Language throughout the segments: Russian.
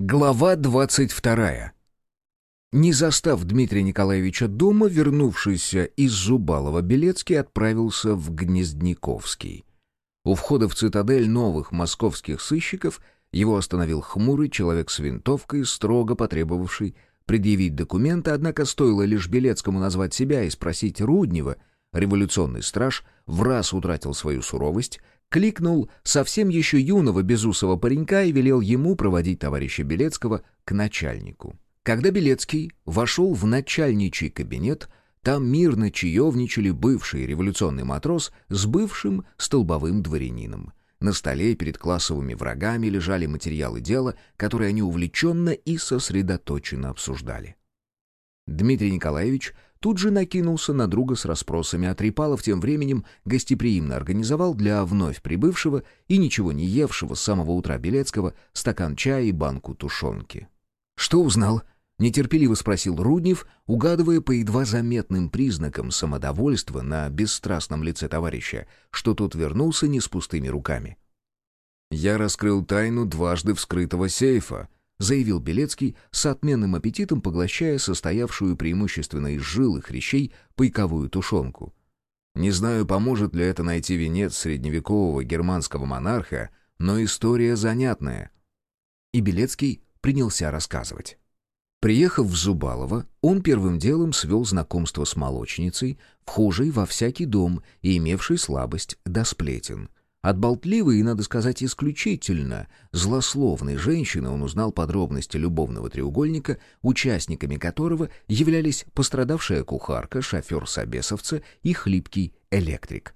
Глава двадцать вторая. Не застав Дмитрия Николаевича дома, вернувшийся из Зубалова Белецкий отправился в Гнездниковский. У входа в цитадель новых московских сыщиков его остановил хмурый человек с винтовкой, строго потребовавший предъявить документы, однако стоило лишь Белецкому назвать себя и спросить Руднева, революционный страж в раз утратил свою суровость, кликнул совсем еще юного безусого паренька и велел ему проводить товарища Белецкого к начальнику. Когда Белецкий вошел в начальничий кабинет, там мирно чаевничали бывший революционный матрос с бывшим столбовым дворянином. На столе перед классовыми врагами лежали материалы дела, которые они увлеченно и сосредоточенно обсуждали. Дмитрий Николаевич тут же накинулся на друга с расспросами, а Трипалов тем временем гостеприимно организовал для вновь прибывшего и ничего не евшего с самого утра Белецкого стакан чая и банку тушенки. «Что узнал?» — нетерпеливо спросил Руднев, угадывая по едва заметным признакам самодовольства на бесстрастном лице товарища, что тот вернулся не с пустыми руками. «Я раскрыл тайну дважды вскрытого сейфа», — заявил Белецкий с отменным аппетитом, поглощая состоявшую преимущественно из жил и хрящей пайковую тушенку. Не знаю, поможет ли это найти венец средневекового германского монарха, но история занятная. И Белецкий принялся рассказывать. Приехав в Зубалово, он первым делом свел знакомство с молочницей, вхожей во всякий дом и имевшей слабость до сплетен — от болтливой и, надо сказать, исключительно злословной женщины он узнал подробности любовного треугольника, участниками которого являлись пострадавшая кухарка, шофер Собесовца и хлипкий электрик.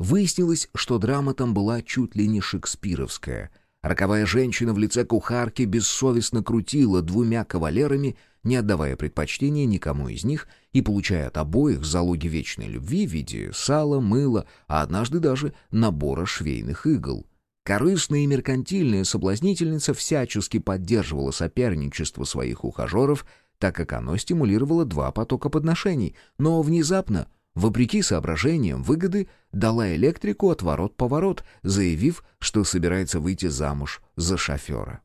Выяснилось, что драма там была чуть ли не шекспировская. Роковая женщина в лице кухарки бессовестно крутила двумя кавалерами не отдавая предпочтения никому из них и получая от обоих залоги вечной любви в виде сала, мыла, а однажды даже набора швейных игл. Корыстная и меркантильная соблазнительница всячески поддерживала соперничество своих ухажеров, так как оно стимулировало два потока подношений, но внезапно, вопреки соображениям выгоды, дала электрику отворот-поворот, заявив, что собирается выйти замуж за шофера.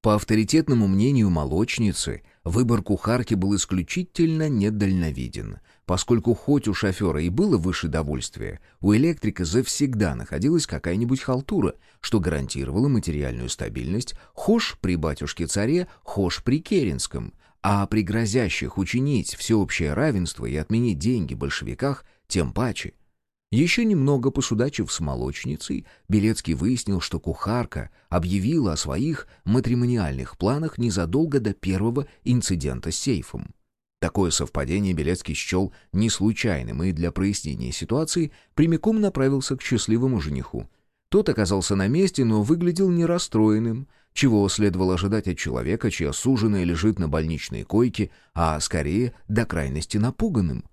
По авторитетному мнению молочницы, выбор кухарки был исключительно недальновиден, поскольку хоть у шофера и было выше довольствия, у электрика завсегда находилась какая-нибудь халтура, что гарантировало материальную стабильность хошь при батюшке-царе, хошь при Керенском, а при грозящих учинить всеобщее равенство и отменить деньги большевиках тем паче. Еще немного посудачив с молочницей, Белецкий выяснил, что кухарка объявила о своих матримониальных планах незадолго до первого инцидента с сейфом. Такое совпадение Белецкий счел не случайным и для прояснения ситуации прямиком направился к счастливому жениху. Тот оказался на месте, но выглядел не расстроенным, чего следовало ожидать от человека, чья суженая лежит на больничной койке, а скорее до крайности напуганным.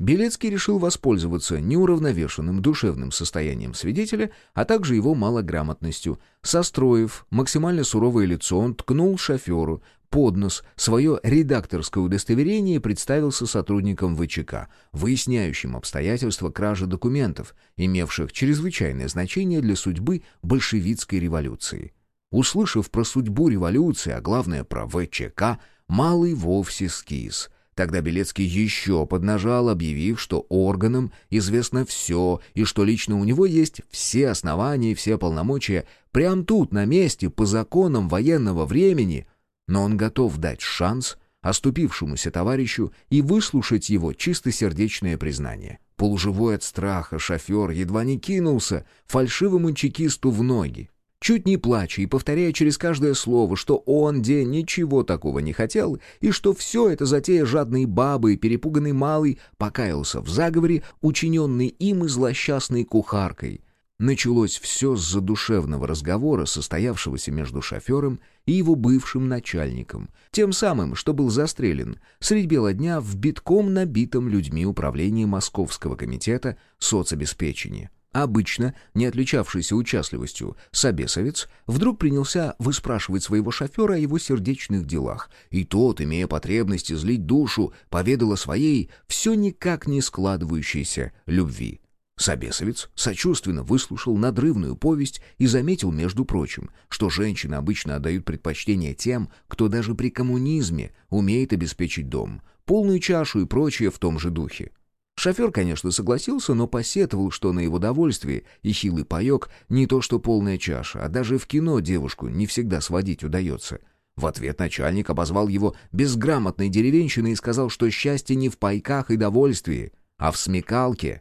Белецкий решил воспользоваться неуравновешенным душевным состоянием свидетеля, а также его малограмотностью. Состроив максимально суровое лицо, он ткнул шоферу под нос свое редакторское удостоверение и представился сотрудником ВЧК, выясняющим обстоятельства кражи документов, имевших чрезвычайное значение для судьбы большевистской революции. Услышав про судьбу революции, а главное про ВЧК, Малый вовсе скис — Тогда Белецкий еще поднажал, объявив, что органам известно все, и что лично у него есть все основания и все полномочия прямо тут, на месте, по законам военного времени. Но он готов дать шанс оступившемуся товарищу и выслушать его чистосердечное признание. Полуживой от страха шофер едва не кинулся фальшивому чекисту в ноги чуть не плача и повторяя через каждое слово, что он, день, ничего такого не хотел, и что все это затея жадной бабы и перепуганный малый покаялся в заговоре, учиненный им и злосчастной кухаркой. Началось все с задушевного разговора, состоявшегося между шофером и его бывшим начальником, тем самым, что был застрелен средь бела дня в битком набитом людьми управлении Московского комитета соцобеспечения. Обычно, не отличавшийся участливостью, собесовец вдруг принялся выспрашивать своего шофера о его сердечных делах, и тот, имея потребность излить душу, поведал о своей все никак не складывающейся любви. Собесовец сочувственно выслушал надрывную повесть и заметил, между прочим, что женщины обычно отдают предпочтение тем, кто даже при коммунизме умеет обеспечить дом, полную чашу и прочее в том же духе. Шофер, конечно, согласился, но посетовал, что на его довольствие и хилый паек не то что полная чаша, а даже в кино девушку не всегда сводить удается. В ответ начальник обозвал его безграмотной деревенщиной и сказал, что счастье не в пайках и довольствии, а в смекалке.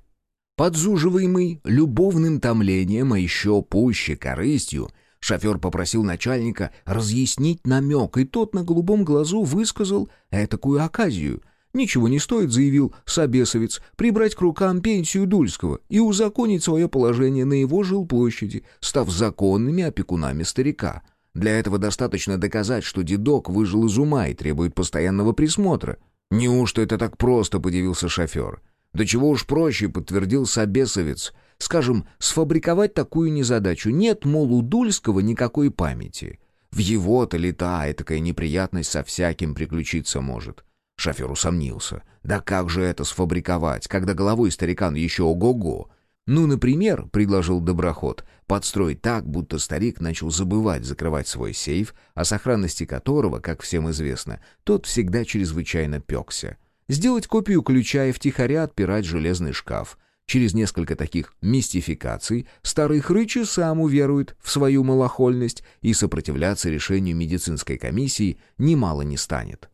Подзуживаемый любовным томлением, а еще пуще корыстью, шофер попросил начальника разъяснить намек, и тот на голубом глазу высказал этакую оказию. «Ничего не стоит», — заявил Собесовец, — «прибрать к рукам пенсию Дульского и узаконить свое положение на его жилплощади, став законными опекунами старика. Для этого достаточно доказать, что дедок выжил из ума и требует постоянного присмотра». «Неужто это так просто?» — подивился шофер. Да чего уж проще, подтвердил Собесовец. Скажем, сфабриковать такую незадачу. Нет, мол, у Дульского никакой памяти. В его-то летая такая неприятность со всяким приключиться может. Шофер усомнился. Да как же это сфабриковать, когда головой старикан еще ого-го? Ну, например, предложил доброход, подстроить так, будто старик начал забывать закрывать свой сейф, о сохранности которого, как всем известно, тот всегда чрезвычайно пекся. Сделать копию ключа и втихаря отпирать железный шкаф. Через несколько таких мистификаций старый хрычи сам уверует в свою малохольность и сопротивляться решению медицинской комиссии немало не станет.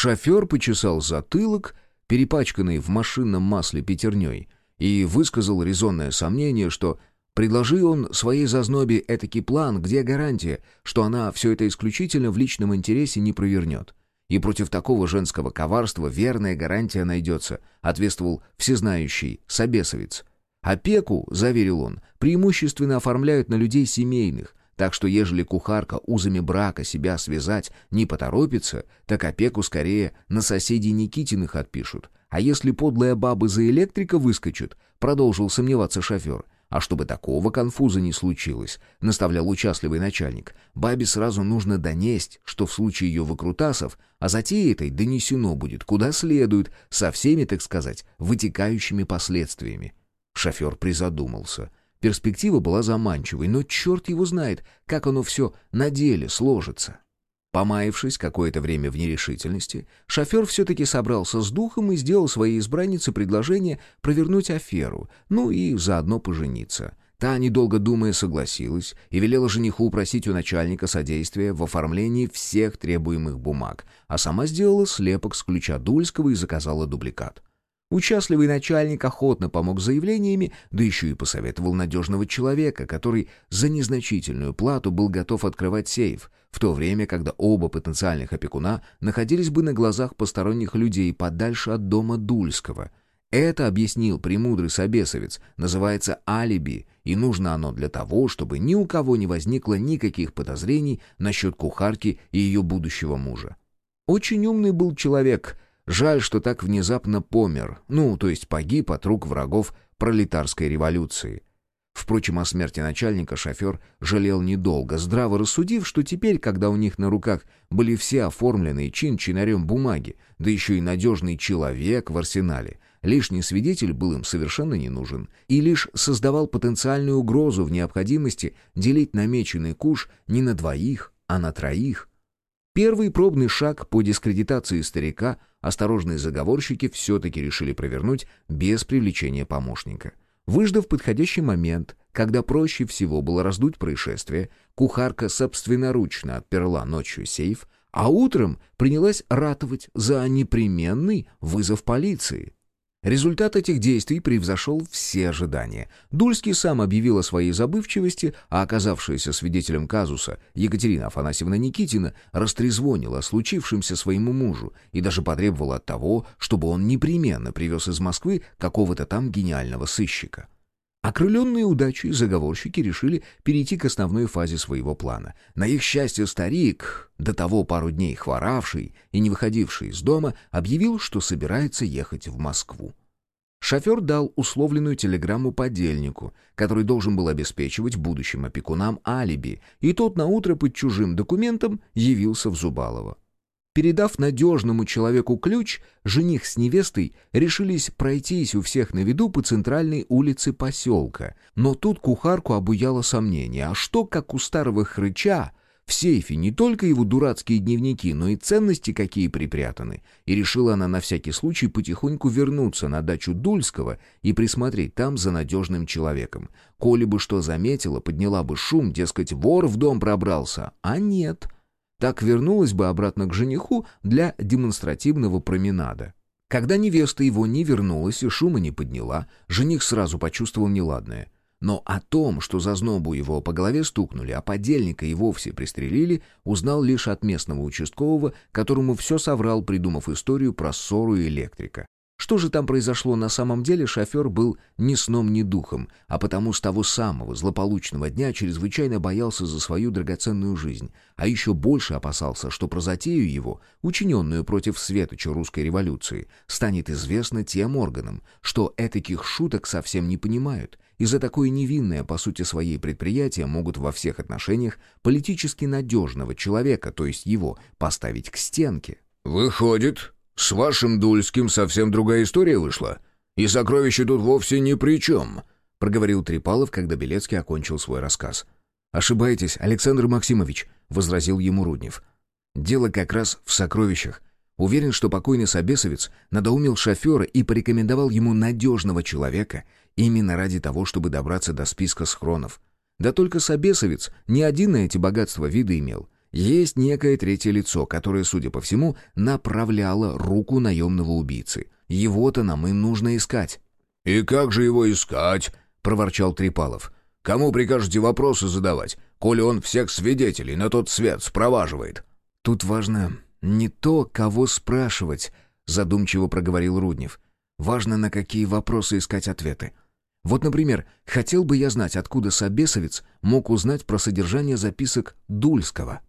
Шофер почесал затылок, перепачканный в машинном масле пятерней, и высказал резонное сомнение, что предложи он своей зазнобе этакий план, где гарантия, что она все это исключительно в личном интересе не провернет. И против такого женского коварства верная гарантия найдется, ответствовал всезнающий собесовец. Опеку, заверил он, преимущественно оформляют на людей семейных, так что ежели кухарка узами брака себя связать не поторопится, так опеку скорее на соседей Никитиных отпишут. А если подлая баба за электрика выскочит, продолжил сомневаться шофер, а чтобы такого конфуза не случилось, наставлял участливый начальник, бабе сразу нужно донесть, что в случае ее выкрутасов, а затее этой донесено будет куда следует, со всеми, так сказать, вытекающими последствиями. Шофер призадумался. Перспектива была заманчивой, но черт его знает, как оно все на деле сложится. Помаявшись какое-то время в нерешительности, шофер все-таки собрался с духом и сделал своей избраннице предложение провернуть аферу, ну и заодно пожениться. Та, недолго думая, согласилась и велела жениху упросить у начальника содействия в оформлении всех требуемых бумаг, а сама сделала слепок с ключа Дульского и заказала дубликат. Участливый начальник охотно помог заявлениями, да еще и посоветовал надежного человека, который за незначительную плату был готов открывать сейф, в то время, когда оба потенциальных опекуна находились бы на глазах посторонних людей подальше от дома Дульского. Это, объяснил премудрый собесовец, называется алиби, и нужно оно для того, чтобы ни у кого не возникло никаких подозрений насчет кухарки и ее будущего мужа. Очень умный был человек — Жаль, что так внезапно помер, ну, то есть погиб от рук врагов пролетарской революции. Впрочем, о смерти начальника шофер жалел недолго, здраво рассудив, что теперь, когда у них на руках были все оформленные чин-чинарем бумаги, да еще и надежный человек в арсенале, лишний свидетель был им совершенно не нужен и лишь создавал потенциальную угрозу в необходимости делить намеченный куш не на двоих, а на троих. Первый пробный шаг по дискредитации старика осторожные заговорщики все-таки решили провернуть без привлечения помощника. Выждав подходящий момент, когда проще всего было раздуть происшествие, кухарка собственноручно отперла ночью сейф, а утром принялась ратовать за непременный вызов полиции. Результат этих действий превзошел все ожидания. Дульский сам объявил о своей забывчивости, а оказавшаяся свидетелем казуса Екатерина Афанасьевна Никитина растрезвонила о случившемся своему мужу и даже потребовала от того, чтобы он непременно привез из Москвы какого-то там гениального сыщика. Окрыленные удачей заговорщики решили перейти к основной фазе своего плана. На их счастье старик, до того пару дней хворавший и не выходивший из дома, объявил, что собирается ехать в Москву. Шофер дал условленную телеграмму подельнику, который должен был обеспечивать будущим опекунам алиби, и тот наутро под чужим документом явился в Зубалово. Передав надежному человеку ключ, жених с невестой решились пройтись у всех на виду по центральной улице поселка. Но тут кухарку обуяло сомнение. А что, как у старого хрыча, в сейфе не только его дурацкие дневники, но и ценности какие припрятаны. И решила она на всякий случай потихоньку вернуться на дачу Дульского и присмотреть там за надежным человеком. Коли бы что заметила, подняла бы шум, дескать, вор в дом пробрался. А нет — так вернулась бы обратно к жениху для демонстративного променада. Когда невеста его не вернулась и шума не подняла, жених сразу почувствовал неладное. Но о том, что за знобу его по голове стукнули, а подельника и вовсе пристрелили, узнал лишь от местного участкового, которому все соврал, придумав историю про ссору электрика. Что же там произошло на самом деле, шофер был ни сном, ни духом, а потому с того самого злополучного дня чрезвычайно боялся за свою драгоценную жизнь, а еще больше опасался, что про затею его, учиненную против светоча русской революции, станет известно тем органам, что этаких шуток совсем не понимают, и за такое невинное, по сути своей, предприятие могут во всех отношениях политически надежного человека, то есть его, поставить к стенке. «Выходит, с вашим Дульским совсем другая история вышла. И сокровища тут вовсе ни при чем», — проговорил Трипалов, когда Белецкий окончил свой рассказ. «Ошибаетесь, Александр Максимович», — возразил ему Руднев. «Дело как раз в сокровищах. Уверен, что покойный собесовец надоумил шофера и порекомендовал ему надежного человека именно ради того, чтобы добраться до списка схронов. Да только собесовец не один на эти богатства вида имел. Есть некое третье лицо, которое, судя по всему, направляло руку наемного убийцы. Его-то нам и нужно искать». «И как же его искать?» — проворчал Трипалов. «Кому прикажете вопросы задавать, коли он всех свидетелей на тот свет спроваживает?» «Тут важно не то, кого спрашивать», — задумчиво проговорил Руднев. «Важно, на какие вопросы искать ответы. Вот, например, хотел бы я знать, откуда собесовец мог узнать про содержание записок Дульского».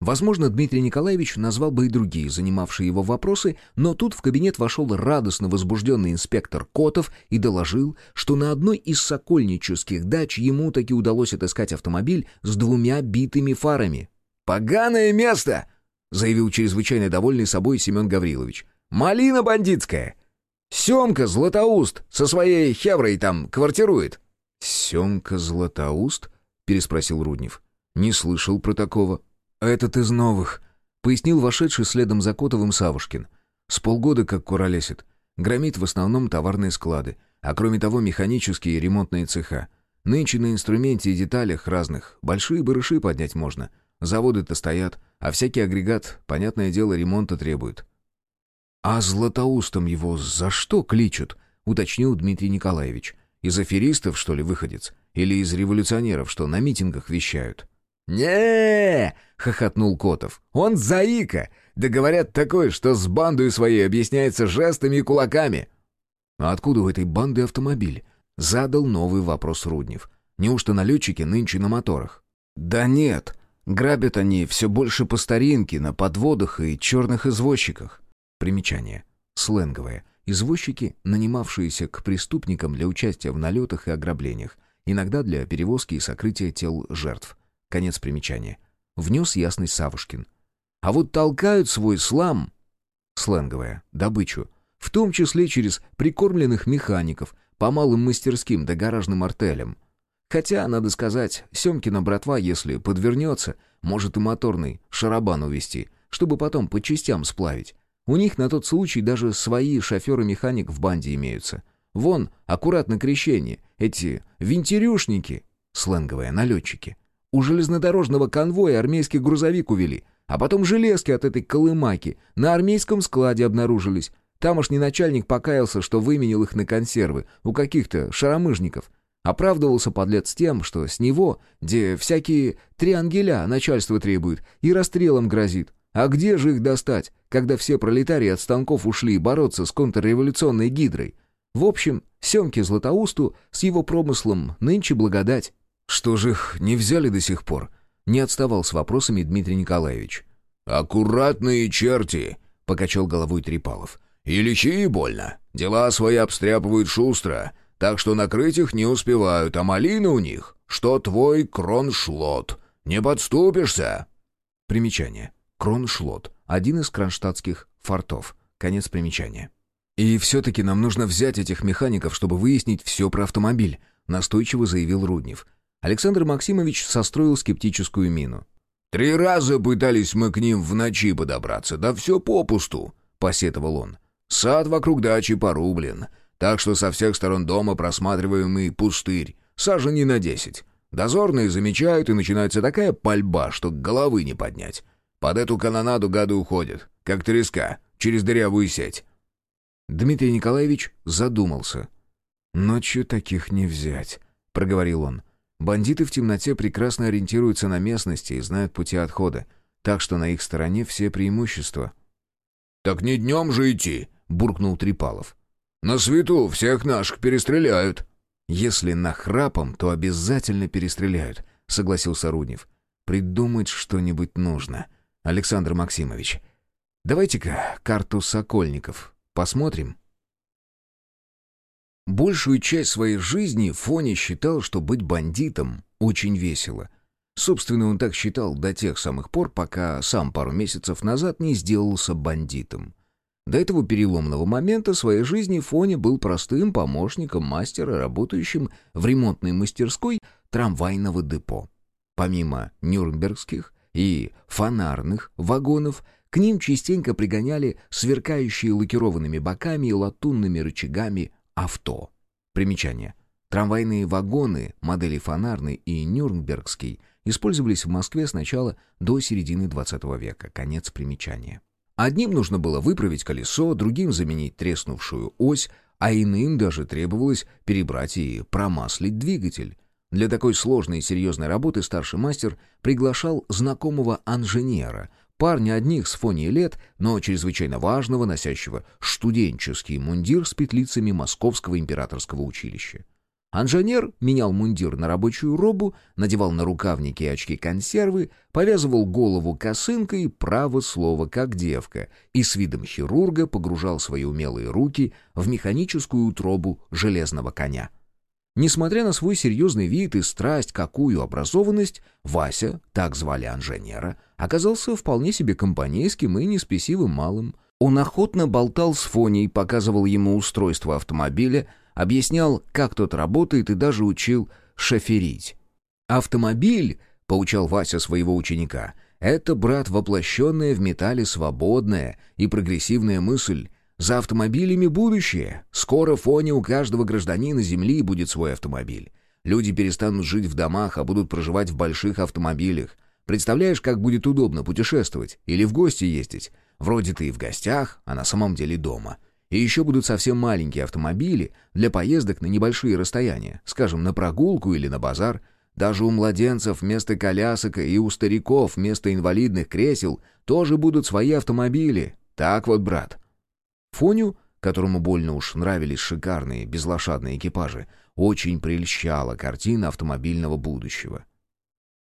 Возможно, Дмитрий Николаевич назвал бы и другие, занимавшие его вопросы, но тут в кабинет вошел радостно возбужденный инспектор Котов и доложил, что на одной из сокольнических дач ему таки удалось отыскать автомобиль с двумя битыми фарами. «Поганое место!» — заявил чрезвычайно довольный собой Семен Гаврилович. «Малина бандитская! Семка Златоуст со своей хеврой там квартирует!» «Семка Златоуст?» — переспросил Руднев. «Не слышал про такого». «Этот из новых», — пояснил вошедший следом за Котовым Савушкин. «С полгода как куролесит. Громит в основном товарные склады, а кроме того механические и ремонтные цеха. Нынче на инструменте и деталях разных большие барыши поднять можно. Заводы-то стоят, а всякий агрегат, понятное дело, ремонта требует». «А Златоустом его за что кличут?» — уточнил Дмитрий Николаевич. «Из аферистов, что ли, выходец? Или из революционеров, что на митингах вещают?» Не хохотнул Котов. «Он заика! Да говорят такое, что с бандой своей объясняется жестами и кулаками!» «А откуда у этой банды автомобиль?» Задал новый вопрос Руднев. «Неужто налетчики нынче на моторах?» «Да нет. Грабят они все больше по старинке, на подводах и черных извозчиках». Примечание. Сленговое. Извозчики, нанимавшиеся к преступникам для участия в налетах и ограблениях, иногда для перевозки и сокрытия тел жертв. Конец примечания. Внес ясность Савушкин. А вот толкают свой слам, сленговая, добычу, в том числе через прикормленных механиков, по малым мастерским да гаражным артелям. Хотя, надо сказать, Семкина братва, если подвернется, может и моторный шарабан увести, чтобы потом по частям сплавить. У них на тот случай даже свои шоферы-механик в банде имеются. Вон, аккуратно крещение, эти винтерюшники, сленговые налетчики. У железнодорожного конвоя армейский грузовик увели, а потом железки от этой колымаки на армейском складе обнаружились. Тамошний начальник покаялся, что выменил их на консервы у каких-то шаромыжников. Оправдывался подлец тем, что с него, где всякие триангеля начальство требует и расстрелом грозит. А где же их достать, когда все пролетарии от станков ушли бороться с контрреволюционной гидрой? В общем, Семке Златоусту с его промыслом нынче благодать. «Что же их не взяли до сих пор?» Не отставал с вопросами Дмитрий Николаевич. «Аккуратные черти!» — покачал головой Трипалов. «И лечи и больно. Дела свои обстряпывают шустро, так что накрыть их не успевают, а малина у них, что твой кроншлот. Не подступишься!» Примечание. Кроншлот. один из кронштадтских фортов. Конец примечания. «И все-таки нам нужно взять этих механиков, чтобы выяснить все про автомобиль», настойчиво заявил Руднев. Александр Максимович состроил скептическую мину. «Три раза пытались мы к ним в ночи подобраться, да все попусту», — посетовал он. «Сад вокруг дачи порублен, так что со всех сторон дома просматриваемый пустырь, сажен не на десять. Дозорные замечают, и начинается такая пальба, что головы не поднять. Под эту канонаду гады уходят, как треска, через дырявую сеть». Дмитрий Николаевич задумался. «Ночью таких не взять», — проговорил он. «Бандиты в темноте прекрасно ориентируются на местности и знают пути отхода, так что на их стороне все преимущества». «Так не днем же идти», — буркнул Трипалов. «На свету всех наших перестреляют». «Если нахрапом, то обязательно перестреляют», — согласился Руднев. «Придумать что-нибудь нужно. Александр Максимович, давайте-ка карту Сокольников посмотрим». Большую часть своей жизни Фоня считал, что быть бандитом очень весело. Собственно, он так считал до тех самых пор, пока сам пару месяцев назад не сделался бандитом. До этого переломного момента своей жизни Фоня был простым помощником мастера, работающим в ремонтной мастерской трамвайного депо. Помимо нюрнбергских и фонарных вагонов, к ним частенько пригоняли сверкающие лакированными боками и латунными рычагами авто. Примечание. Трамвайные вагоны модели фонарный и нюрнбергский использовались в Москве с начала до середины 20 века. Конец примечания. Одним нужно было выправить колесо, другим заменить треснувшую ось, а иным даже требовалось перебрать и промаслить двигатель. Для такой сложной и серьезной работы старший мастер приглашал знакомого инженера, парня одних с фоне лет, но чрезвычайно важного, носящего студенческий мундир с петлицами Московского императорского училища. Инженер менял мундир на рабочую робу, надевал на рукавники и очки консервы, повязывал голову косынкой, право слово как девка, и с видом хирурга погружал свои умелые руки в механическую утробу железного коня. Несмотря на свой серьезный вид и страсть, какую образованность, Вася, так звали инженера, оказался вполне себе компанейским и неспесивым малым. Он охотно болтал с Фоней, показывал ему устройство автомобиля — объяснял, как тот работает и даже учил шоферить. «Автомобиль», — поучал Вася своего ученика, — «это, брат, воплощенная в металле свободная и прогрессивная мысль. За автомобилями будущее. Скоро в фоне у каждого гражданина Земли будет свой автомобиль. Люди перестанут жить в домах, а будут проживать в больших автомобилях. Представляешь, как будет удобно путешествовать или в гости ездить? Вроде ты и в гостях, а на самом деле дома. И еще будут совсем маленькие автомобили для поездок на небольшие расстояния, скажем, на прогулку или на базар. Даже у младенцев вместо колясок и у стариков вместо инвалидных кресел тоже будут свои автомобили. Так вот, брат. Фоню, которому больно уж нравились шикарные безлошадные экипажи, очень прельщала картина автомобильного будущего.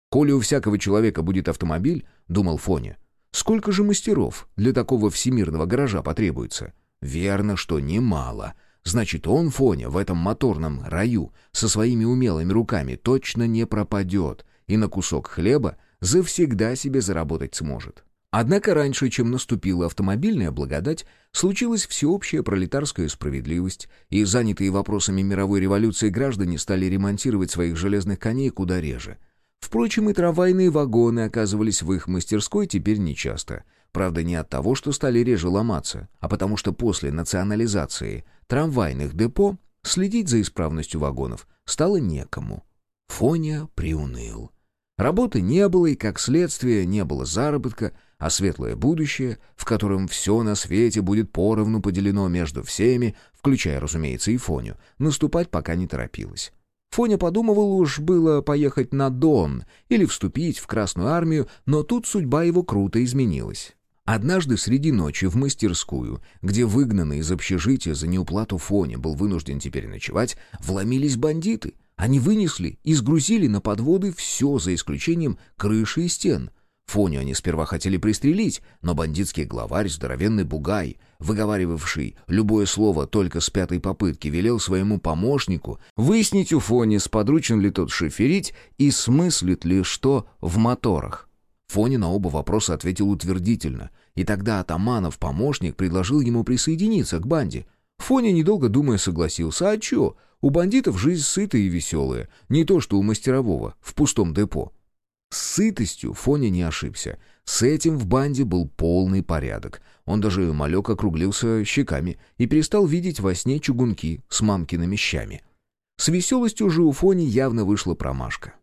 «Коли у всякого человека будет автомобиль, — думал Фоня, — сколько же мастеров для такого всемирного гаража потребуется?» Верно, что немало. Значит, он, Фоня, в этом моторном раю со своими умелыми руками точно не пропадет и на кусок хлеба завсегда себе заработать сможет. Однако раньше, чем наступила автомобильная благодать, случилась всеобщая пролетарская справедливость, и занятые вопросами мировой революции граждане стали ремонтировать своих железных коней куда реже. Впрочем, и трамвайные вагоны оказывались в их мастерской теперь нечасто. Правда, не от того, что стали реже ломаться, а потому что после национализации трамвайных депо следить за исправностью вагонов стало некому. Фоня приуныл. Работы не было, и, как следствие, не было заработка, а светлое будущее, в котором все на свете будет поровну поделено между всеми, включая, разумеется, и Фоню, наступать пока не торопилось. Фоня подумывал уж было поехать на Дон или вступить в Красную армию, но тут судьба его круто изменилась. Однажды среди ночи в мастерскую, где выгнанный из общежития за неуплату фоне был вынужден теперь ночевать, вломились бандиты. Они вынесли и сгрузили на подводы все, за исключением крыши и стен. Фоню они сперва хотели пристрелить, но бандитский главарь, здоровенный бугай, выговаривавший любое слово только с пятой попытки, велел своему помощнику выяснить у Фони, сподручен ли тот шоферить и смыслит ли что в моторах. Фоня на оба вопроса ответил утвердительно, и тогда Атаманов, помощник, предложил ему присоединиться к банде. Фоня, недолго думая, согласился. А чё? У бандитов жизнь сытая и веселая, не то что у мастерового в пустом депо. С сытостью Фоня не ошибся. С этим в банде был полный порядок. Он даже малек округлился щеками и перестал видеть во сне чугунки с мамкиными щами. С веселостью же у Фони явно вышла промашка.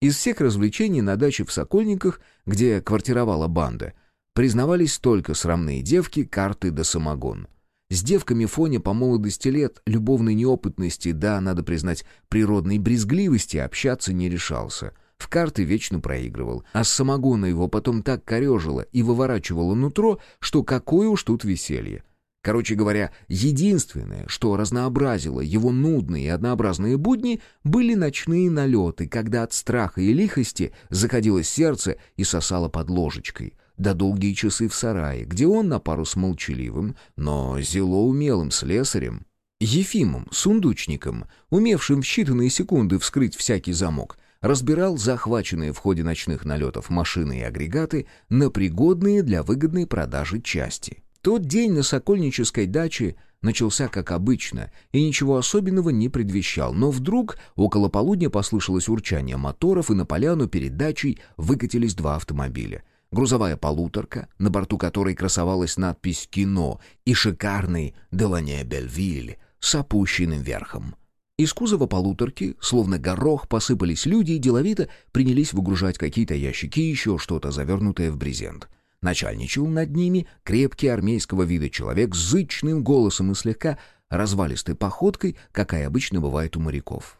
Из всех развлечений на даче в Сокольниках, где квартировала банда, признавались только срамные девки, карты да самогон. С девками Фоня по молодости лет, любовной неопытности, да, надо признать, природной брезгливости общаться не решался — в карты вечно проигрывал, а самогона его потом так корежило и выворачивало нутро, что какое уж тут веселье. Короче говоря, единственное, что разнообразило его нудные и однообразные будни, были ночные налеты, когда от страха и лихости заходило сердце и сосало под ложечкой, да долгие часы в сарае, где он на пару с молчаливым, но зело умелым слесарем, Ефимом, сундучником, умевшим в считанные секунды вскрыть всякий замок, разбирал захваченные в ходе ночных налетов машины и агрегаты на пригодные для выгодной продажи части. Тот день на Сокольнической даче начался как обычно и ничего особенного не предвещал, но вдруг около полудня послышалось урчание моторов, и на поляну перед дачей выкатились два автомобиля. Грузовая полуторка, на борту которой красовалась надпись «Кино» и шикарный «Делане Бельвиль» с опущенным верхом. Из кузова полуторки, словно горох, посыпались люди и деловито принялись выгружать какие-то ящики и еще что-то, завернутое в брезент. Начальничал над ними крепкий армейского вида человек с зычным голосом и слегка развалистой походкой, какая обычно бывает у моряков.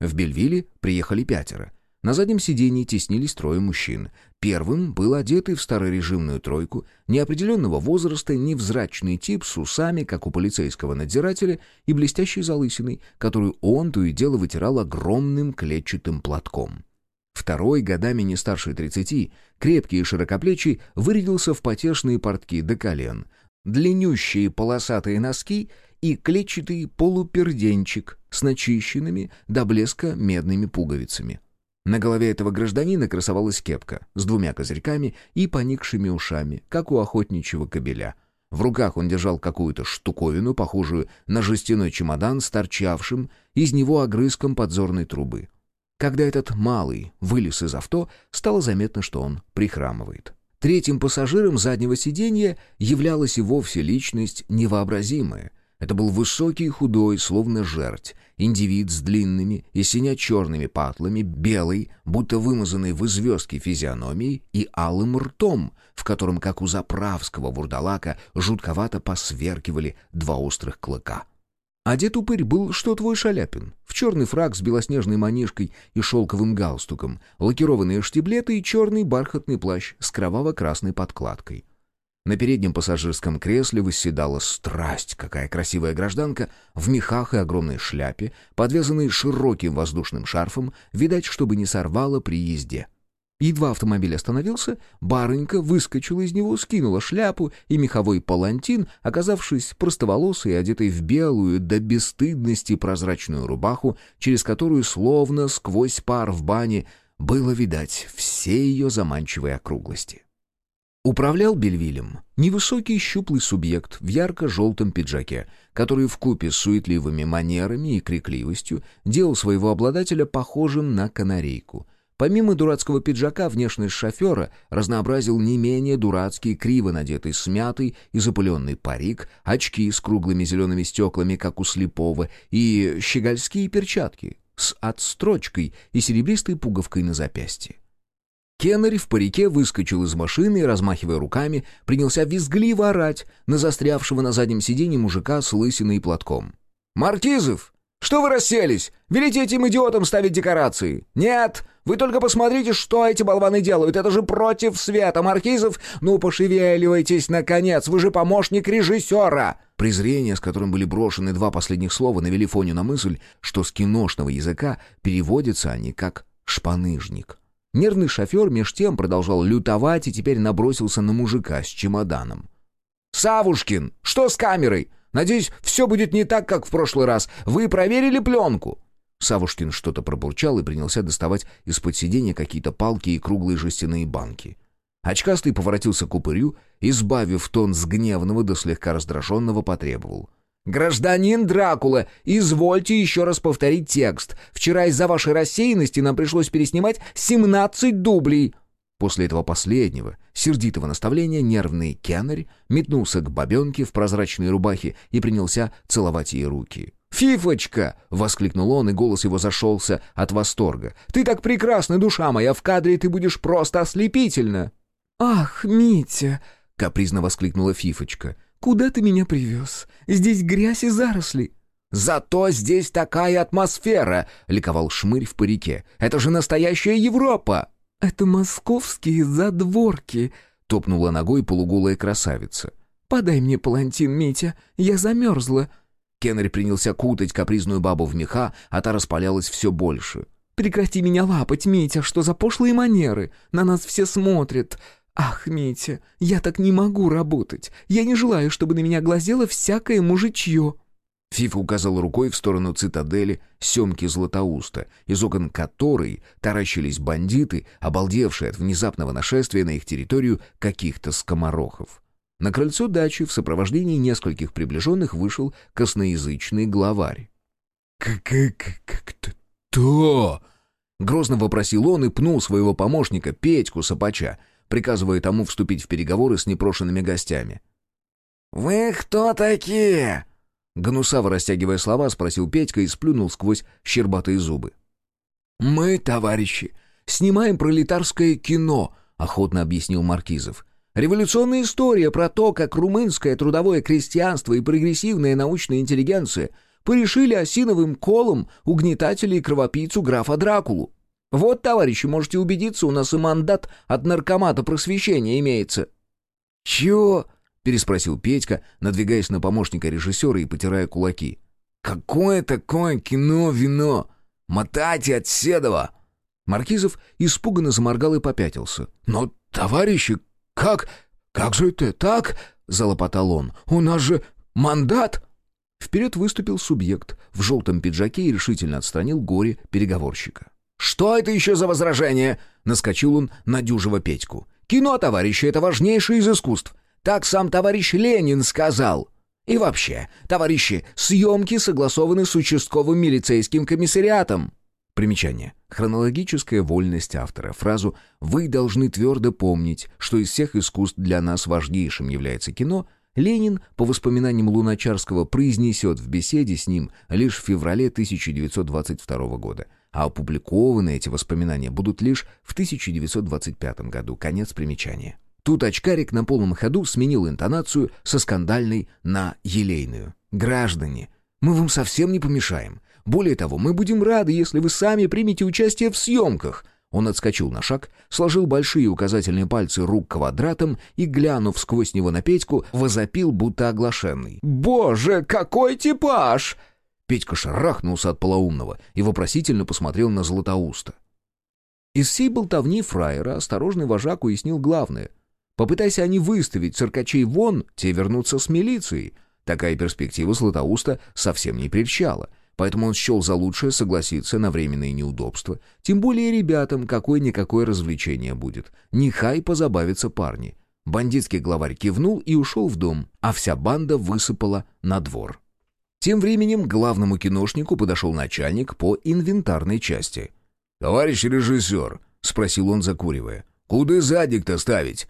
В Бельвилле приехали пятеро — на заднем сиденье теснились трое мужчин. Первым был одетый в старорежимную тройку, неопределенного возраста, невзрачный тип с усами, как у полицейского надзирателя, и блестящей залысиной, которую он то и дело вытирал огромным клетчатым платком. Второй, годами не старше тридцати, крепкий и широкоплечий, вырядился в потешные портки до колен, длиннющие полосатые носки и клетчатый полуперденчик с начищенными до блеска медными пуговицами. На голове этого гражданина красовалась кепка с двумя козырьками и поникшими ушами, как у охотничьего кобеля. В руках он держал какую-то штуковину, похожую на жестяной чемодан с торчавшим из него огрызком подзорной трубы. Когда этот малый вылез из авто, стало заметно, что он прихрамывает. Третьим пассажиром заднего сиденья являлась и вовсе личность невообразимая — это был высокий и худой, словно жерть, индивид с длинными и синя-черными патлами, белый, будто вымазанный в звездки физиономией и алым ртом, в котором, как у заправского вурдалака, жутковато посверкивали два острых клыка. Одет упырь был, что твой Шаляпин, в черный фраг с белоснежной манишкой и шелковым галстуком, лакированные штиблеты и черный бархатный плащ с кроваво-красной подкладкой. На переднем пассажирском кресле восседала страсть, какая красивая гражданка, в мехах и огромной шляпе, подвязанной широким воздушным шарфом, видать, чтобы не сорвала при езде. Едва автомобиль остановился, барынька выскочила из него, скинула шляпу и меховой палантин, оказавшись простоволосой и одетой в белую до бесстыдности прозрачную рубаху, через которую, словно сквозь пар в бане, было видать все ее заманчивые округлости. Управлял Бельвилем невысокий щуплый субъект в ярко-желтом пиджаке, который в купе с суетливыми манерами и крикливостью делал своего обладателя похожим на канарейку. Помимо дурацкого пиджака, внешность шофера разнообразил не менее дурацкий, криво надетый смятый и запыленный парик, очки с круглыми зелеными стеклами, как у слепого, и щегольские перчатки с отстрочкой и серебристой пуговкой на запястье. Кеннери в парике выскочил из машины и, размахивая руками, принялся визгливо орать на застрявшего на заднем сиденье мужика с лысиной и платком. «Маркизов! Что вы расселись? Велите этим идиотам ставить декорации! Нет! Вы только посмотрите, что эти болваны делают! Это же против света! Маркизов, ну пошевеливайтесь, наконец! Вы же помощник режиссера!» Презрение, с которым были брошены два последних слова, навели Фоню на мысль, что с киношного языка переводятся они как «шпаныжник». Нервный шофер меж тем продолжал лютовать и теперь набросился на мужика с чемоданом. «Савушкин, что с камерой? Надеюсь, все будет не так, как в прошлый раз. Вы проверили пленку?» Савушкин что-то пробурчал и принялся доставать из-под сиденья какие-то палки и круглые жестяные банки. Очкастый поворотился к упырю, избавив тон с гневного до слегка раздраженного, потребовал. «Гражданин Дракула, извольте еще раз повторить текст. Вчера из-за вашей рассеянности нам пришлось переснимать 17 дублей». После этого последнего, сердитого наставления, нервный Кеннерь метнулся к бабенке в прозрачной рубахе и принялся целовать ей руки. «Фифочка!» — воскликнул он, и голос его зашелся от восторга. «Ты так прекрасна, душа моя! В кадре ты будешь просто ослепительна!» «Ах, Митя!» — капризно воскликнула Фифочка. «Куда ты меня привез? Здесь грязь и заросли». «Зато здесь такая атмосфера!» — ликовал шмырь в парике. «Это же настоящая Европа!» «Это московские задворки!» — топнула ногой полуголая красавица. «Подай мне палантин, Митя, я замерзла!» Кеннери принялся кутать капризную бабу в меха, а та распалялась все больше. «Прекрати меня лапать, Митя, что за пошлые манеры? На нас все смотрят!» «Ах, Митя, я так не могу работать. Я не желаю, чтобы на меня глазело всякое мужичье». Фифа указала рукой в сторону цитадели Семки Златоуста, из окон которой таращились бандиты, обалдевшие от внезапного нашествия на их территорию каких-то скоморохов. На крыльцо дачи в сопровождении нескольких приближенных вышел косноязычный главарь. «К-к-к-кто?» Грозно вопросил он и пнул своего помощника, Петьку Сапача, приказывая тому вступить в переговоры с непрошенными гостями. «Вы кто такие?» Гнусаво растягивая слова, спросил Петька и сплюнул сквозь щербатые зубы. «Мы, товарищи, снимаем пролетарское кино», — охотно объяснил Маркизов. «Революционная история про то, как румынское трудовое крестьянство и прогрессивная научная интеллигенция порешили осиновым колом угнетателей и кровопийцу графа Дракулу. Вот, товарищи, можете убедиться, у нас и мандат от наркомата просвещения имеется». «Чего?» — переспросил Петька, надвигаясь на помощника режиссера и потирая кулаки. «Какое такое кино-вино? Мотайте от Седова!» Маркизов испуганно заморгал и попятился. «Но, товарищи, как... как же это так?» — залопотал он. «У нас же мандат!» Вперед выступил субъект в желтом пиджаке и решительно отстранил горе переговорщика. «Что это еще за возражение?» — наскочил он на дюжего Петьку. «Кино, товарищи, это важнейшее из искусств. Так сам товарищ Ленин сказал. И вообще, товарищи, съемки согласованы с участковым милицейским комиссариатом». Примечание. Хронологическая вольность автора. Фразу «Вы должны твердо помнить, что из всех искусств для нас важнейшим является кино» Ленин, по воспоминаниям Луначарского, произнесет в беседе с ним лишь в феврале 1922 года – а опубликованы эти воспоминания будут лишь в 1925 году. Конец примечания. Тут очкарик на полном ходу сменил интонацию со скандальной на елейную. «Граждане, мы вам совсем не помешаем. Более того, мы будем рады, если вы сами примете участие в съемках». Он отскочил на шаг, сложил большие указательные пальцы рук квадратом и, глянув сквозь него на Петьку, возопил, будто оглашенный. «Боже, какой типаж!» Петька шарахнулся от полоумного и вопросительно посмотрел на Златоуста. Из всей болтовни фраера осторожный вожак уяснил главное. Попытайся они выставить циркачей вон, те вернутся с милицией. Такая перспектива Златоуста совсем не прельщала, поэтому он счел за лучшее согласиться на временные неудобства. Тем более ребятам какое-никакое развлечение будет. Нехай позабавятся парни. Бандитский главарь кивнул и ушел в дом, а вся банда высыпала на двор. Тем временем к главному киношнику подошел начальник по инвентарной части. «Товарищ режиссер», — спросил он, закуривая, — «куды задик-то ставить?»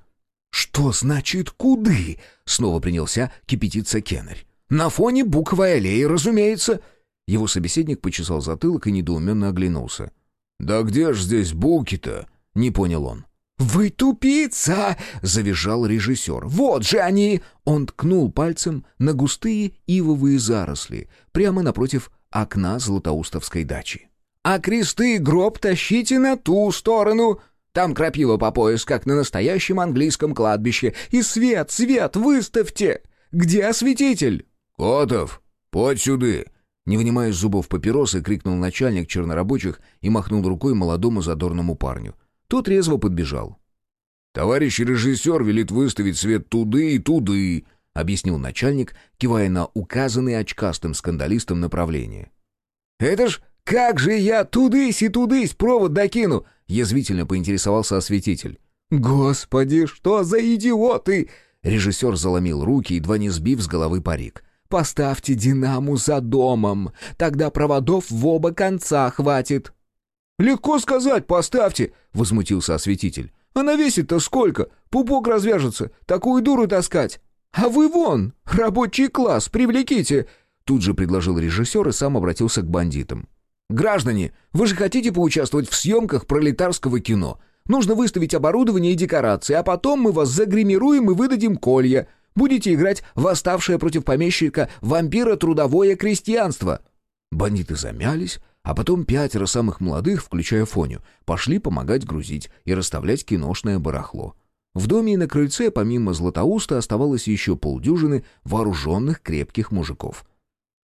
«Что значит «куды»?» — снова принялся кипятиться Кеннерь. «На фоне буковой аллеи, разумеется». Его собеседник почесал затылок и недоуменно оглянулся. «Да где ж здесь буки-то?» — не понял он. «Вы тупица!» — завизжал режиссер. «Вот же они!» Он ткнул пальцем на густые ивовые заросли, прямо напротив окна Златоустовской дачи. «А кресты и гроб тащите на ту сторону!» Там крапива по пояс, как на настоящем английском кладбище. И свет, свет, выставьте! Где осветитель?» «Котов, подь сюды!» Не вынимая зубов папиросы, крикнул начальник чернорабочих и махнул рукой молодому задорному парню. Тот резво подбежал. «Товарищ режиссер велит выставить свет туды и туды», — объяснил начальник, кивая на указанное очкастым скандалистом направление. «Это ж как же я тудысь и тудысь провод докину!» — язвительно поинтересовался осветитель. «Господи, что за идиоты!» Режиссер заломил руки, едва не сбив с головы парик. «Поставьте динаму за домом, тогда проводов в оба конца хватит». «Легко сказать, поставьте!» — возмутился осветитель. «Она весит-то сколько? Пупок развяжется, такую дуру таскать!» «А вы вон, рабочий класс, привлеките!» Тут же предложил режиссер и сам обратился к бандитам. «Граждане, вы же хотите поучаствовать в съемках пролетарского кино? Нужно выставить оборудование и декорации, а потом мы вас загримируем и выдадим колья. Будете играть восставшее против помещика вампира трудовое крестьянство». Бандиты замялись, а потом пятеро самых молодых, включая Фоню, пошли помогать грузить и расставлять киношное барахло. В доме и на крыльце, помимо Златоуста, оставалось еще полдюжины вооруженных крепких мужиков.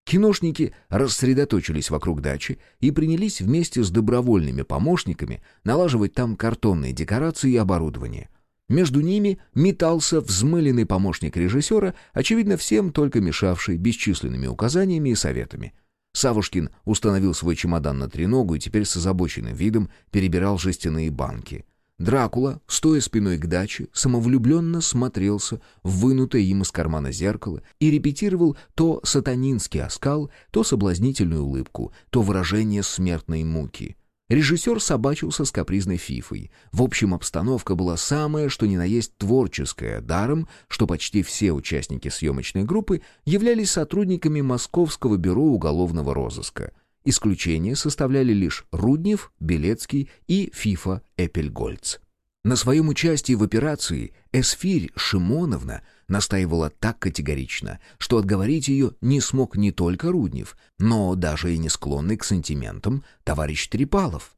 Киношники рассредоточились вокруг дачи и принялись вместе с добровольными помощниками налаживать там картонные декорации и оборудование. Между ними метался взмыленный помощник режиссера, очевидно, всем только мешавший бесчисленными указаниями и советами. Савушкин установил свой чемодан на треногу и теперь с озабоченным видом перебирал жестяные банки — Дракула, стоя спиной к даче, самовлюбленно смотрелся в вынутое им из кармана зеркало и репетировал то сатанинский оскал, то соблазнительную улыбку, то выражение смертной муки. Режиссер собачился с капризной фифой. В общем, обстановка была самая, что ни на есть творческая, даром, что почти все участники съемочной группы являлись сотрудниками Московского бюро уголовного розыска — Исключение составляли лишь Руднев, Белецкий и Фифа Эпельгольц. На своем участии в операции Эсфирь Шимоновна настаивала так категорично, что отговорить ее не смог не только Руднев, но даже и не склонный к сантиментам товарищ Трепалов.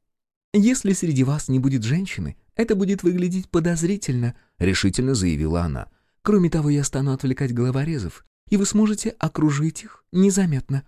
«Если среди вас не будет женщины, это будет выглядеть подозрительно», — решительно заявила она. «Кроме того, я стану отвлекать головорезов, и вы сможете окружить их незаметно».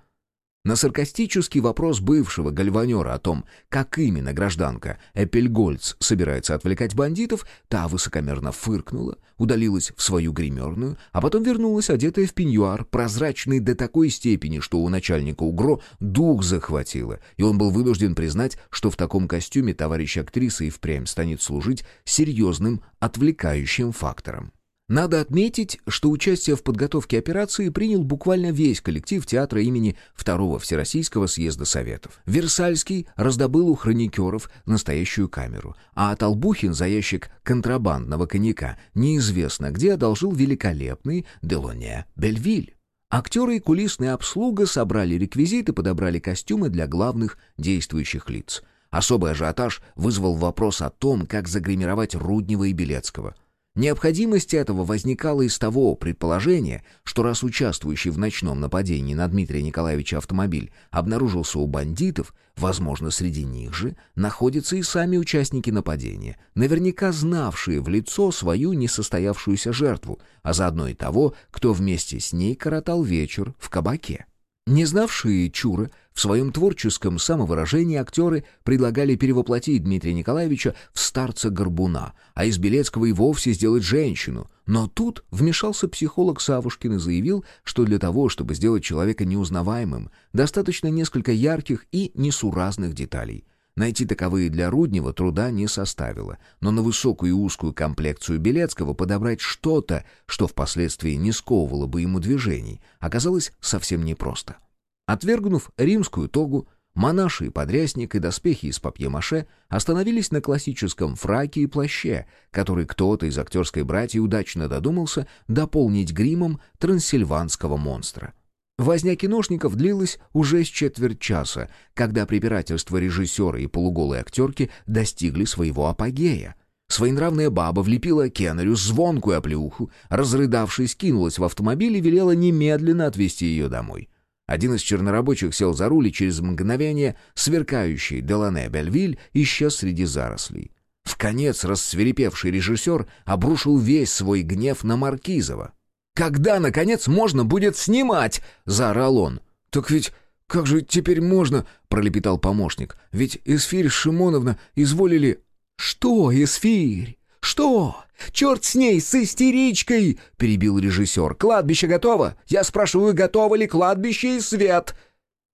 На саркастический вопрос бывшего гальванера о том, как именно гражданка Эпельгольц собирается отвлекать бандитов, та высокомерно фыркнула, удалилась в свою гримерную, а потом вернулась, одетая в пеньюар, прозрачный до такой степени, что у начальника УГРО дух захватило, и он был вынужден признать, что в таком костюме товарищ актриса и впрямь станет служить серьезным отвлекающим фактором. Надо отметить, что участие в подготовке операции принял буквально весь коллектив театра имени Второго Всероссийского съезда Советов. Версальский раздобыл у хроникеров настоящую камеру, а Толбухин за ящик контрабандного коньяка неизвестно где одолжил великолепный Делоне Бельвиль. Актеры и кулисная обслуга собрали реквизиты, подобрали костюмы для главных действующих лиц. Особый ажиотаж вызвал вопрос о том, как загримировать Руднева и Белецкого – Необходимость этого возникала из того предположения, что раз участвующий в ночном нападении на Дмитрия Николаевича автомобиль обнаружился у бандитов, возможно, среди них же находятся и сами участники нападения, наверняка знавшие в лицо свою несостоявшуюся жертву, а заодно и того, кто вместе с ней коротал вечер в кабаке. Не знавшие Чура в своем творческом самовыражении актеры предлагали перевоплотить Дмитрия Николаевича в старца-горбуна, а из Белецкого и вовсе сделать женщину. Но тут вмешался психолог Савушкин и заявил, что для того, чтобы сделать человека неузнаваемым, достаточно несколько ярких и несуразных деталей. Найти таковые для Руднева труда не составило, но на высокую и узкую комплекцию Белецкого подобрать что-то, что впоследствии не сковывало бы ему движений, оказалось совсем непросто. Отвергнув римскую тогу, монаши и подрясник и доспехи из папье-маше остановились на классическом фраке и плаще, который кто-то из актерской братьи удачно додумался дополнить гримом трансильванского монстра. Возня киношников длилась уже с четверть часа, когда препирательства режиссера и полуголой актерки достигли своего апогея. Своенравная баба влепила Кеннерю звонкую оплеуху, разрыдавшись, кинулась в автомобиль и велела немедленно отвезти ее домой. Один из чернорабочих сел за руль, и через мгновение сверкающий Делане Бельвиль исчез среди зарослей. В конец рассверепевший режиссер обрушил весь свой гнев на Маркизова — когда, наконец, можно будет снимать?» — заорал он. «Так ведь как же теперь можно?» — пролепетал помощник. «Ведь Эсфирь Шимоновна изволили...» «Что, Эсфирь? Что? Черт с ней, с истеричкой!» — перебил режиссер. «Кладбище готово? Я спрашиваю, готово ли кладбище и свет?»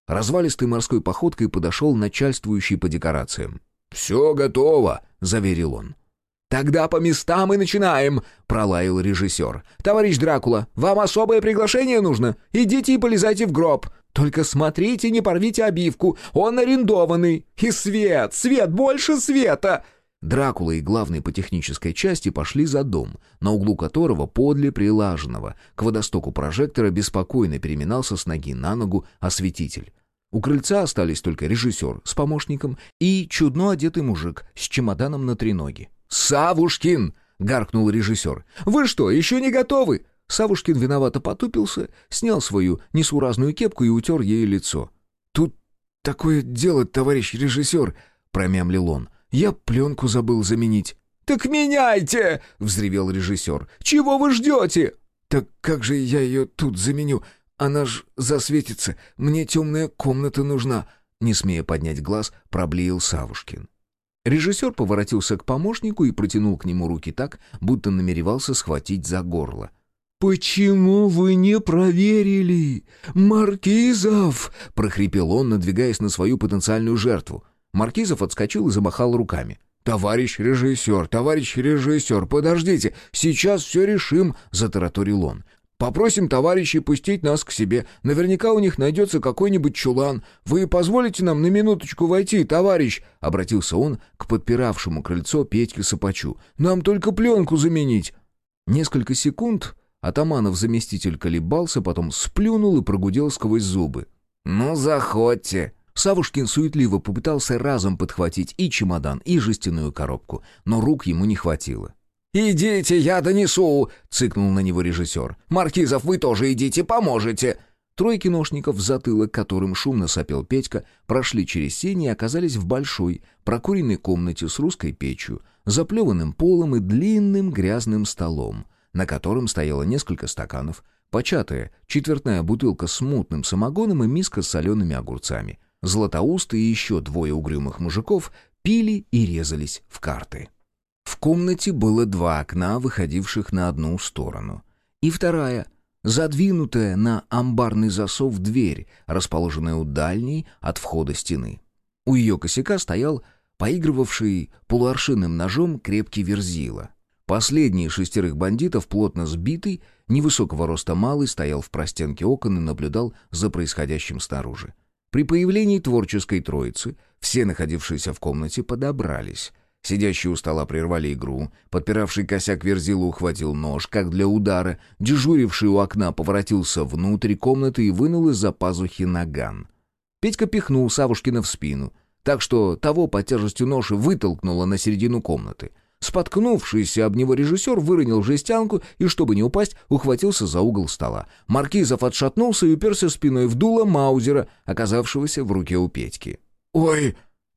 Развалистой морской походкой подошел начальствующий по декорациям. «Все готово», — заверил он. «Тогда по местам и начинаем!» — пролаял режиссер. «Товарищ Дракула, вам особое приглашение нужно? Идите и полезайте в гроб. Только смотрите, не порвите обивку, он арендованный. И свет, свет, больше света!» Дракула и главный по технической части пошли за дом, на углу которого подле прилаженного к водостоку прожектора беспокойно переминался с ноги на ногу осветитель. У крыльца остались только режиссер с помощником и чудно одетый мужик с чемоданом на треноге. «Савушкин!» — гаркнул режиссер. «Вы что, еще не готовы?» Савушкин виновато потупился, снял свою несуразную кепку и утер ею лицо. «Тут такое дело, товарищ режиссер!» — промямлил он. «Я пленку забыл заменить». «Так меняйте!» — взревел режиссер. «Чего вы ждете?» «Так как же я ее тут заменю? Она ж засветится. Мне темная комната нужна!» Не смея поднять глаз, проблеял Савушкин. Режиссер поворотился к помощнику и протянул к нему руки так, будто намеревался схватить за горло. «Почему вы не проверили? Маркизов!» — прохрипел он, надвигаясь на свою потенциальную жертву. Маркизов отскочил и замахал руками. «Товарищ режиссер, товарищ режиссер, подождите, сейчас все решим», — затараторил он. Попросим товарищей пустить нас к себе. Наверняка у них найдется какой-нибудь чулан. Вы позволите нам на минуточку войти, товарищ?» — обратился он к подпиравшему крыльцо Петьке Сапачу. «Нам только пленку заменить». Несколько секунд Атаманов заместитель колебался, потом сплюнул и прогудел сквозь зубы. «Ну, заходьте!» Савушкин суетливо попытался разом подхватить и чемодан, и жестяную коробку, но рук ему не хватило. «Идите, я донесу!» — цыкнул на него режиссер. «Маркизов, вы тоже идите, поможете!» Трое киношников, в затылок которым шумно сопел Петька, прошли через сени и оказались в большой, прокуренной комнате с русской печью, заплеванным полом и длинным грязным столом, на котором стояло несколько стаканов, початая четвертная бутылка с мутным самогоном и миска с солеными огурцами. Златоуст и еще двое угрюмых мужиков пили и резались в карты. В комнате было два окна, выходивших на одну сторону. И вторая, задвинутая на амбарный засов дверь, расположенная у дальней от входа стены. У ее косяка стоял поигрывавший полуаршинным ножом крепкий верзила. Последний шестерых бандитов, плотно сбитый, невысокого роста малый, стоял в простенке окон и наблюдал за происходящим снаружи. При появлении творческой троицы все находившиеся в комнате подобрались — Сидящие у стола прервали игру, подпиравший косяк Верзила ухватил нож, как для удара, дежуривший у окна поворотился внутрь комнаты и вынул из-за пазухи наган. Петька пихнул Савушкина в спину, так что того под тяжестью ножа вытолкнуло на середину комнаты. Споткнувшийся об него режиссер выронил жестянку и, чтобы не упасть, ухватился за угол стола. Маркизов отшатнулся и уперся спиной в дуло Маузера, оказавшегося в руке у Петьки. «Ой!»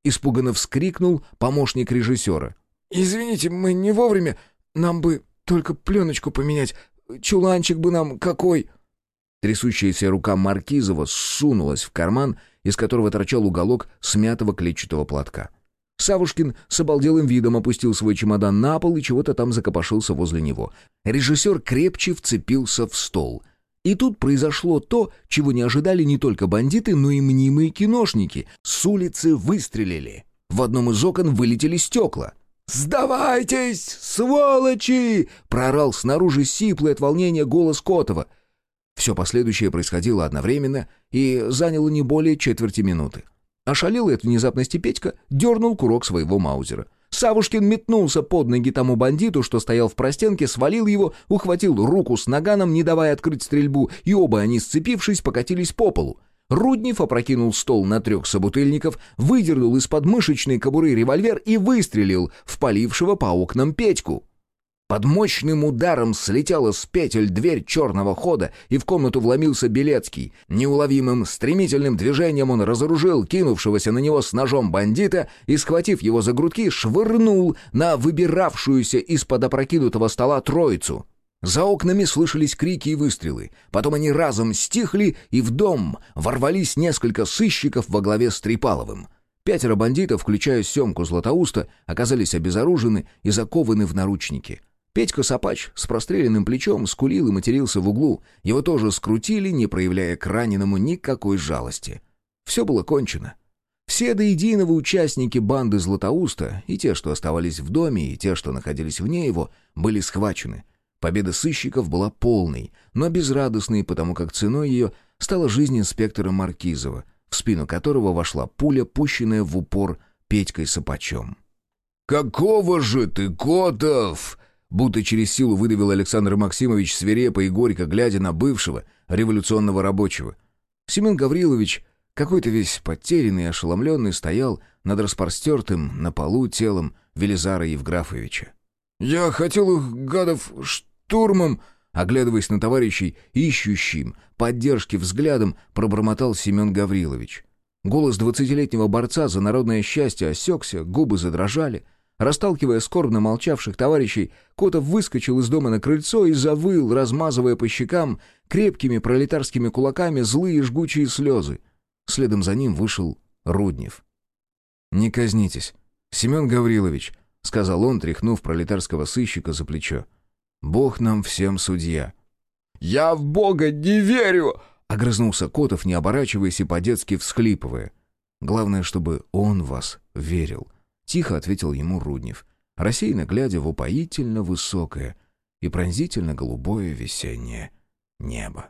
Испуганно вскрикнул помощник режиссера. «Извините, мы не вовремя. Нам бы только пленочку поменять. Чуланчик бы нам какой...» Трясущаяся рука Маркизова сунулась в карман, из которого торчал уголок смятого клетчатого платка. Савушкин с обалделым видом опустил свой чемодан на пол и чего-то там закопошился возле него. Режиссер крепче вцепился в стол — и тут произошло то, чего не ожидали не только бандиты, но и мнимые киношники. С улицы выстрелили. В одном из окон вылетели стекла. «Сдавайтесь, сволочи!» — прорал снаружи сиплый от волнения голос Котова. Все последующее происходило одновременно и заняло не более четверти минуты. Ошалелый от внезапности Петька дернул курок своего маузера. Савушкин метнулся под ноги тому бандиту, что стоял в простенке, свалил его, ухватил руку с наганом, не давая открыть стрельбу, и оба они, сцепившись, покатились по полу. Руднев опрокинул стол на трех собутыльников, выдернул из-под мышечной кобуры револьвер и выстрелил в полившего по окнам Петьку. Под мощным ударом слетела с петель дверь черного хода, и в комнату вломился Белецкий. Неуловимым, стремительным движением он разоружил кинувшегося на него с ножом бандита и, схватив его за грудки, швырнул на выбиравшуюся из-под опрокинутого стола троицу. За окнами слышались крики и выстрелы. Потом они разом стихли, и в дом ворвались несколько сыщиков во главе с Трипаловым. Пятеро бандитов, включая Семку Златоуста, оказались обезоружены и закованы в наручники — Петька Сапач с простреленным плечом скулил и матерился в углу. Его тоже скрутили, не проявляя к раненому никакой жалости. Все было кончено. Все до единого участники банды Златоуста, и те, что оставались в доме, и те, что находились вне его, были схвачены. Победа сыщиков была полной, но безрадостной, потому как ценой ее стала жизнь инспектора Маркизова, в спину которого вошла пуля, пущенная в упор Петькой Сапачом. «Какого же ты, Котов?» Будто через силу выдавил Александр Максимович свирепо и горько, глядя на бывшего революционного рабочего. Семен Гаврилович какой-то весь потерянный и ошеломленный стоял над распростертым на полу телом Велизара Евграфовича. «Я хотел их, гадов, штурмом...» Оглядываясь на товарищей, ищущим, поддержки взглядом, пробормотал Семен Гаврилович. Голос двадцатилетнего борца за народное счастье осекся, губы задрожали. Расталкивая скорбно молчавших товарищей, Котов выскочил из дома на крыльцо и завыл, размазывая по щекам крепкими пролетарскими кулаками злые жгучие слезы. Следом за ним вышел Руднев. «Не казнитесь, Семен Гаврилович», — сказал он, тряхнув пролетарского сыщика за плечо. «Бог нам всем судья». «Я в Бога не верю!» — огрызнулся Котов, не оборачиваясь и по-детски всхлипывая. «Главное, чтобы он вас верил», — тихо ответил ему Руднев, рассеянно глядя в упоительно высокое и пронзительно голубое весеннее небо.